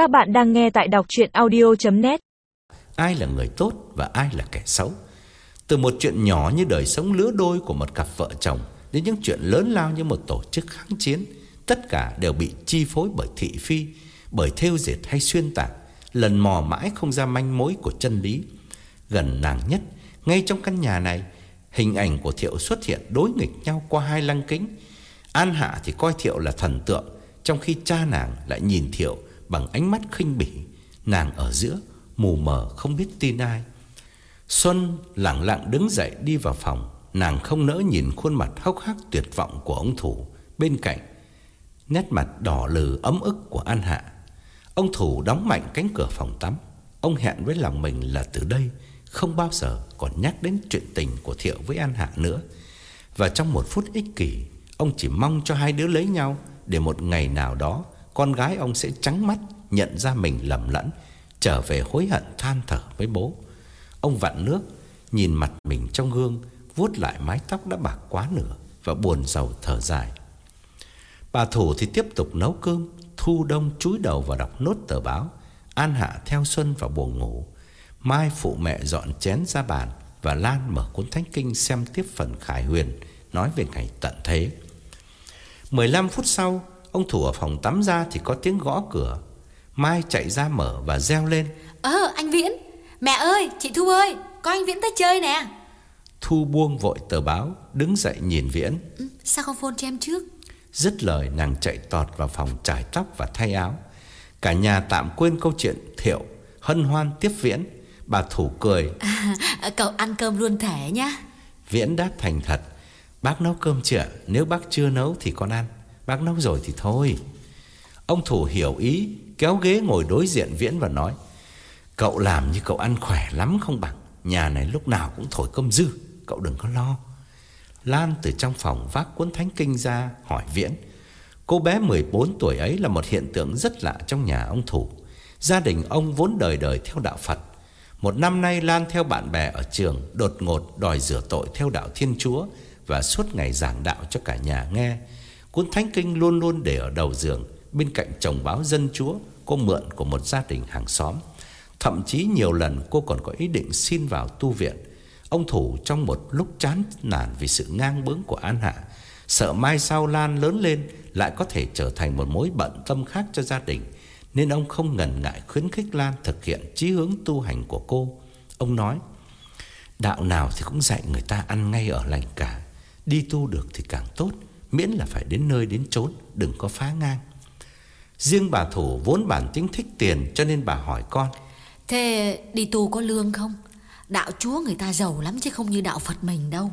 Các bạn đang nghe tại đọc chuyện audio.net Ai là người tốt và ai là kẻ xấu? Từ một chuyện nhỏ như đời sống lứa đôi của một cặp vợ chồng Đến những chuyện lớn lao như một tổ chức kháng chiến, Tất cả đều bị chi phối bởi thị phi, Bởi theo dệt hay xuyên tạc, Lần mò mãi không ra manh mối của chân lý. Gần nàng nhất, Ngay trong căn nhà này, Hình ảnh của Thiệu xuất hiện đối nghịch nhau qua hai lăng kính. An Hạ thì coi Thiệu là thần tượng, Trong khi cha nàng lại nhìn Thiệu bằng ánh mắt khinh bỉ Nàng ở giữa, mù mờ không biết tin ai. Xuân lặng lặng đứng dậy đi vào phòng, Nàng không nỡ nhìn khuôn mặt hốc hác tuyệt vọng của ông Thủ Bên cạnh. Nét mặt đỏ lừ ấm ức của An Hạ. Ông Thủ đóng mạnh cánh cửa phòng tắm. Ông hẹn với lòng mình là từ đây, Không bao giờ còn nhắc đến chuyện tình của Thiệu với An Hạ nữa. Và trong một phút ích kỷ, Ông chỉ mong cho hai đứa lấy nhau Để một ngày nào đó con gái ông sẽ trắng mắt, Nhận ra mình lầm lẫn, Trở về hối hận than thở với bố. Ông vặn nước, Nhìn mặt mình trong gương, vuốt lại mái tóc đã bạc quá nửa Và buồn rầu thở dài. Bà Thủ thì tiếp tục nấu cơm, Thu đông, chúi đầu và đọc nốt tờ báo, An Hạ theo Xuân vào buồng ngủ. Mai phụ mẹ dọn chén ra bàn Và Lan mở cuốn thánh kinh xem tiếp phần Khải Huyền, Nói về ngày tận thế. 15 phút sau Ông Thủ ở phòng tắm ra thì có tiếng gõ cửa. Mai chạy ra mở và reo lên. Ờ anh Viễn. Mẹ ơi chị Thu ơi Có anh Viễn tới chơi nè. Thu buông vội tờ báo Đứng dậy nhìn Viễn. Ừ, Sao không phone cho em trước? Dứt lời nàng chạy tọt vào phòng trải tóc và thay áo. Cả nhà tạm quên câu chuyện thiệu Hân hoan tiếp Viễn. Bà Thủ cười. À, Cậu ăn cơm luôn thể nhá. Viễn đáp thành thật. Bác nấu cơm chưa Nếu bác chưa nấu thì con ăn Bác nấu rồi thì thôi. Ông Thủ hiểu ý, Kéo ghế ngồi đối diện Viễn và nói, Cậu làm như cậu ăn khỏe lắm không bằng Nhà này lúc nào cũng thổi cơm dư, Cậu đừng có lo. Lan từ trong phòng vác cuốn thánh kinh ra, hỏi Viễn, Cô bé 14 tuổi ấy là một hiện tượng rất lạ trong nhà ông Thủ. Gia đình ông vốn đời đời theo đạo Phật. Một năm nay Lan theo bạn bè ở trường Đột ngột đòi rửa tội theo đạo Thiên Chúa Và suốt ngày giảng đạo cho cả nhà nghe. Cuốn thánh kinh luôn luôn để ở đầu giường. Bên cạnh chồng báo dân chúa, Cô mượn của một gia đình hàng xóm. Thậm chí nhiều lần cô còn có ý định xin vào tu viện. Ông Thủ trong một lúc chán nản vì sự ngang bướng của An Hạ. Sợ mai sau Lan lớn lên, Lại có thể trở thành một mối bận tâm khác cho gia đình, Nên ông không ngần ngại khuyến khích Lan thực hiện chí hướng tu hành của cô. Ông nói, Đạo nào thì cũng dạy người ta ăn ngay ở lành cả, Đi tu được thì càng tốt. Miễn là phải đến nơi đến chốn Đừng có phá ngang. Riêng bà Thủ vốn bản tính thích tiền Cho nên bà hỏi con. Thế đi tu có lương không? Đạo chúa người ta giàu lắm chứ không như đạo Phật mình đâu.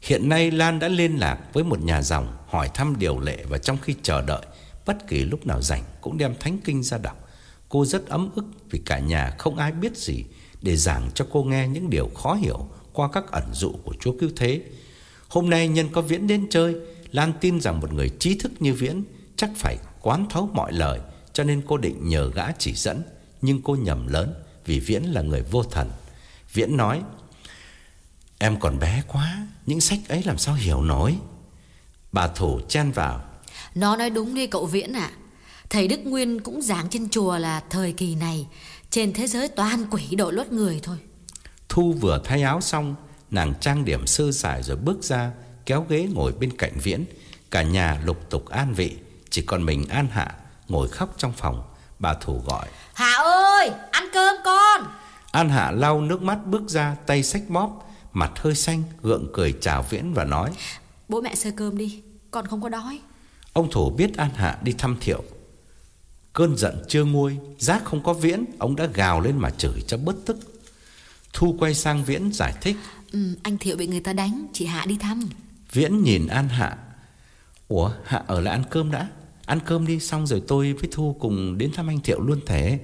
Hiện nay Lan đã liên lạc với một nhà dòng Hỏi thăm điều lệ Và trong khi chờ đợi Bất kỳ lúc nào rảnh cũng đem thánh kinh ra đọc. Cô rất ấm ức vì cả nhà không ai biết gì Để giảng cho cô nghe những điều khó hiểu Qua các ẩn dụ của Chúa Cứu Thế. Hôm nay nhân có Viễn đến chơi Lan tin rằng một người trí thức như Viễn Chắc phải quán thấu mọi lời Cho nên cô định nhờ gã chỉ dẫn. Nhưng cô nhầm lớn Vì Viễn là người vô thần. Viễn nói Em còn bé quá Những sách ấy làm sao hiểu nổi? Bà Thủ chen vào Nó nói đúng đi cậu Viễn ạ. Thầy Đức Nguyên cũng giảng trên chùa là Thời kỳ này Trên thế giới toàn quỷ đội lốt người thôi. Thu vừa thay áo xong Nàng trang điểm sơ sài rồi bước ra Kéo ghế ngồi bên cạnh Viễn. Cả nhà lục tục an vị Chỉ còn mình An Hạ Ngồi khóc trong phòng. Bà Thủ gọi Hạ ơi ăn cơm con. An Hạ lau nước mắt bước ra Tay xách bóp Mặt hơi xanh gượng cười chào Viễn và nói Bố mẹ sơ cơm đi Con không có đói. Ông Thủ biết An Hạ đi thăm Thiệu. Cơn giận chưa nguôi Giác không có Viễn Ông đã gào lên mà chửi cho bớt tức. Thu quay sang Viễn giải thích ừ, Anh Thiệu bị người ta đánh Chị Hạ đi thăm Viễn nhìn An Hạ. Ủa, Hạ ở lại ăn cơm đã. Ăn cơm đi, xong rồi tôi với Thu cùng đến thăm anh Thiệu luôn thế.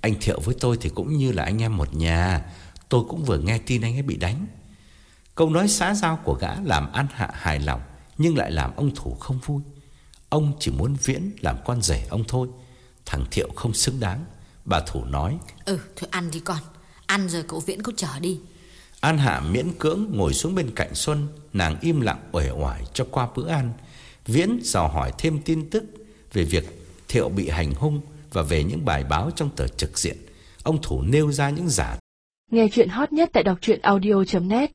Anh Thiệu với tôi thì cũng như là anh em một nhà. Tôi cũng vừa nghe tin anh ấy bị đánh. Câu nói xã giao của gã làm An Hạ hài lòng, Nhưng lại làm ông Thủ không vui. Ông chỉ muốn Viễn làm con rể ông thôi. Thằng Thiệu không xứng đáng. Bà Thủ nói Ừ thôi ăn đi con. Ăn rồi cậu Viễn cứ chở đi. An Hạ miễn cưỡng ngồi xuống bên cạnh Xuân Nàng im lặng uể oải cho qua bữa ăn. Viễn dò hỏi thêm tin tức Về việc Thiệu bị hành hung và về những bài báo trong tờ trực diện, ông Thủ nêu ra những giả Nghe chuyện hot nhất tại đọc truyện audio.net